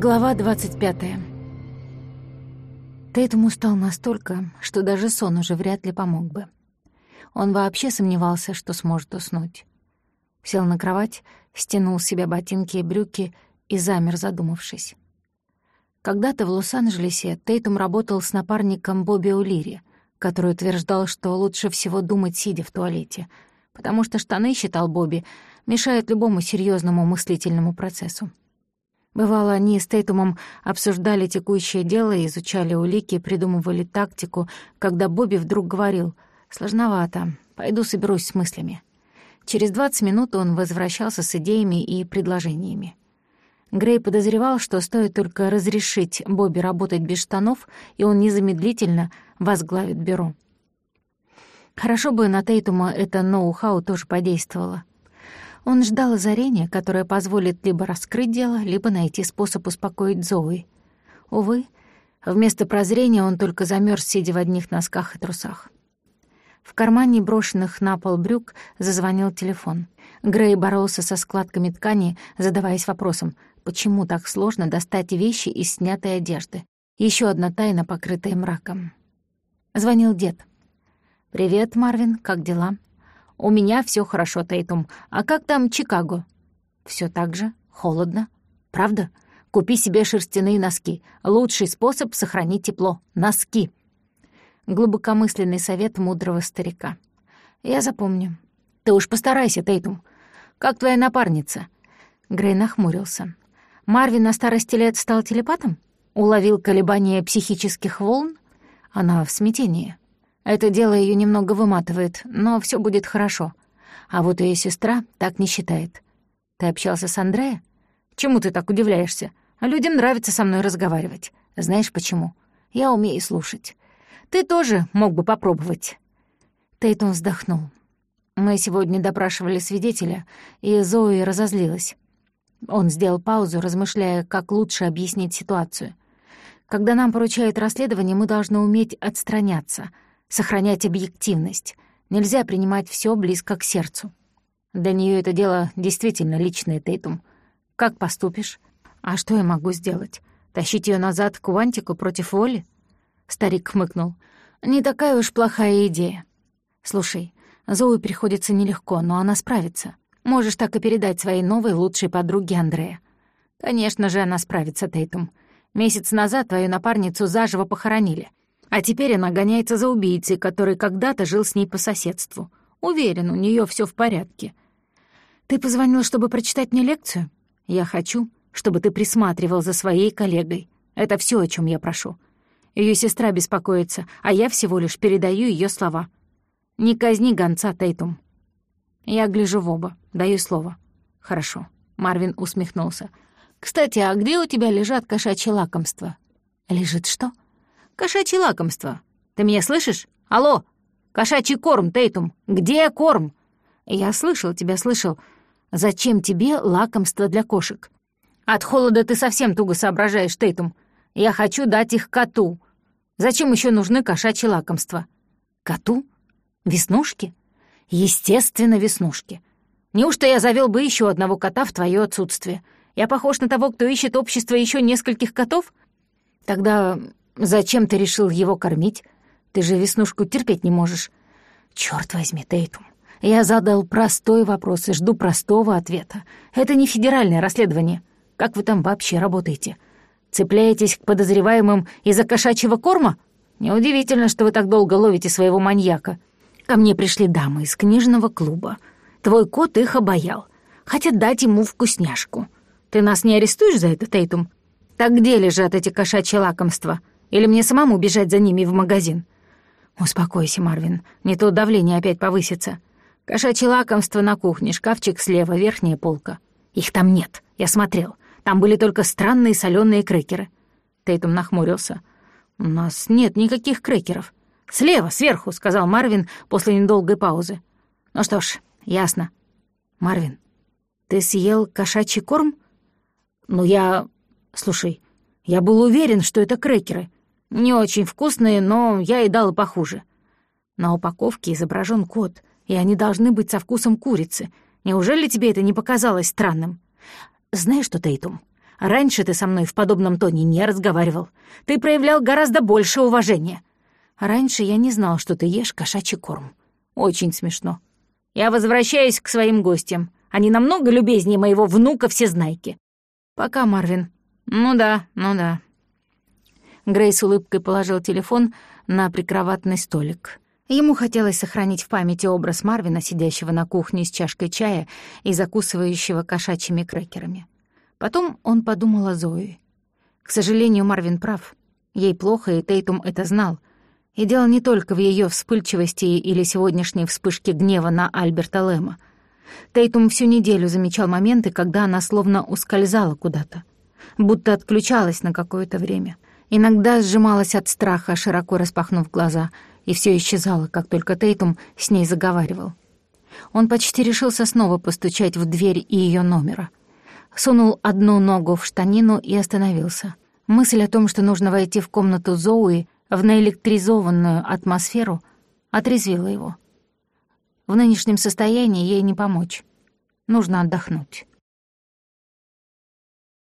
Глава 25. Тейтум устал настолько, что даже сон уже вряд ли помог бы. Он вообще сомневался, что сможет уснуть. Сел на кровать, стянул с себя ботинки и брюки и замер, задумавшись. Когда-то в Лос-Анджелесе Тейтум работал с напарником Бобби Улири, который утверждал, что лучше всего думать, сидя в туалете, потому что штаны, считал Бобби, мешают любому серьезному мыслительному процессу. Бывало, они с Тейтумом обсуждали текущее дело, изучали улики, придумывали тактику, когда Бобби вдруг говорил «Сложновато, пойду соберусь с мыслями». Через 20 минут он возвращался с идеями и предложениями. Грей подозревал, что стоит только разрешить Бобби работать без штанов, и он незамедлительно возглавит бюро. Хорошо бы на Тейтума это ноу-хау тоже подействовало. Он ждал озарения, которое позволит либо раскрыть дело, либо найти способ успокоить Зои. Увы, вместо прозрения он только замерз, сидя в одних носках и трусах. В кармане брошенных на пол брюк зазвонил телефон. Грей боролся со складками ткани, задаваясь вопросом, почему так сложно достать вещи из снятой одежды. Еще одна тайна, покрытая мраком. Звонил дед. «Привет, Марвин, как дела?» «У меня все хорошо, Тейтум. А как там Чикаго?» Все так же. Холодно. Правда? Купи себе шерстяные носки. Лучший способ сохранить тепло. Носки». Глубокомысленный совет мудрого старика. «Я запомню». «Ты уж постарайся, Тейтум. Как твоя напарница?» Грей нахмурился. «Марвин на старости лет стал телепатом? Уловил колебания психических волн? Она в смятении». Это дело ее немного выматывает, но все будет хорошо. А вот ее сестра так не считает. Ты общался с Андрея? Чему ты так удивляешься? Людям нравится со мной разговаривать. Знаешь почему? Я умею слушать. Ты тоже мог бы попробовать. Тейтон вздохнул. Мы сегодня допрашивали свидетеля, и Зои разозлилась. Он сделал паузу, размышляя, как лучше объяснить ситуацию. Когда нам поручают расследование, мы должны уметь отстраняться — сохранять объективность. Нельзя принимать все близко к сердцу. Для нее это дело действительно личное, Тейтум. Как поступишь? А что я могу сделать? Тащить ее назад к Уантику против воли? Старик хмыкнул. Не такая уж плохая идея. Слушай, Зоу приходится нелегко, но она справится. Можешь так и передать своей новой лучшей подруге Андрея. Конечно же, она справится, Тейтум. Месяц назад твою напарницу заживо похоронили. А теперь она гоняется за убийцей, который когда-то жил с ней по соседству. Уверен, у нее все в порядке. Ты позвонил, чтобы прочитать мне лекцию? Я хочу, чтобы ты присматривал за своей коллегой. Это все, о чем я прошу. Ее сестра беспокоится, а я всего лишь передаю ее слова. Не казни гонца, Тейтум. Я гляжу в оба, даю слово. Хорошо. Марвин усмехнулся. «Кстати, а где у тебя лежат кошачьи лакомства?» «Лежит что?» Кошачье лакомство. Ты меня слышишь? Алло! Кошачий корм, Тейтум! Где корм? Я слышал тебя, слышал. Зачем тебе лакомство для кошек? От холода ты совсем туго соображаешь, Тейтум. Я хочу дать их коту. Зачем еще нужны кошачьи лакомства? Коту? Веснушки? Естественно, веснушки. Неужто я завел бы еще одного кота в твое отсутствие? Я похож на того, кто ищет общество еще нескольких котов? Тогда Зачем ты решил его кормить? Ты же веснушку терпеть не можешь. Черт возьми, Тейтум. Я задал простой вопрос и жду простого ответа. Это не федеральное расследование. Как вы там вообще работаете? Цепляетесь к подозреваемым из-за кошачьего корма? Неудивительно, что вы так долго ловите своего маньяка. Ко мне пришли дамы из книжного клуба. Твой кот их обаял. Хотят дать ему вкусняшку. Ты нас не арестуешь за это, Тейтум? Так где лежат эти кошачьи лакомства?» Или мне самому бежать за ними в магазин? Успокойся, Марвин, не то давление опять повысится. Кошачье лакомство на кухне, шкафчик слева, верхняя полка. Их там нет, я смотрел. Там были только странные соленые крекеры. Тейтум нахмурился. «У нас нет никаких крекеров». «Слева, сверху», — сказал Марвин после недолгой паузы. «Ну что ж, ясно». «Марвин, ты съел кошачий корм?» «Ну, я... Слушай, я был уверен, что это крекеры. Не очень вкусные, но я и дал и похуже. На упаковке изображен кот, и они должны быть со вкусом курицы. Неужели тебе это не показалось странным? Знаешь что, Тейтум, Раньше ты со мной в подобном тоне не разговаривал. Ты проявлял гораздо больше уважения. Раньше я не знал, что ты ешь кошачий корм. Очень смешно. Я возвращаюсь к своим гостям. Они намного любезнее моего внука-всезнайки. Пока, Марвин. Ну да, ну да. Грей с улыбкой положил телефон на прикроватный столик. Ему хотелось сохранить в памяти образ Марвина, сидящего на кухне с чашкой чая и закусывающего кошачьими крекерами. Потом он подумал о Зои. К сожалению, Марвин прав. Ей плохо, и Тейтум это знал. И дело не только в ее вспыльчивости или сегодняшней вспышке гнева на Альберта Лэма. Тейтум всю неделю замечал моменты, когда она словно ускользала куда-то, будто отключалась на какое-то время. Иногда сжималась от страха, широко распахнув глаза — и все исчезало, как только Тейтум с ней заговаривал. Он почти решился снова постучать в дверь и ее номера. Сунул одну ногу в штанину и остановился. Мысль о том, что нужно войти в комнату Зоуи в наэлектризованную атмосферу, отрезвила его. В нынешнем состоянии ей не помочь. Нужно отдохнуть.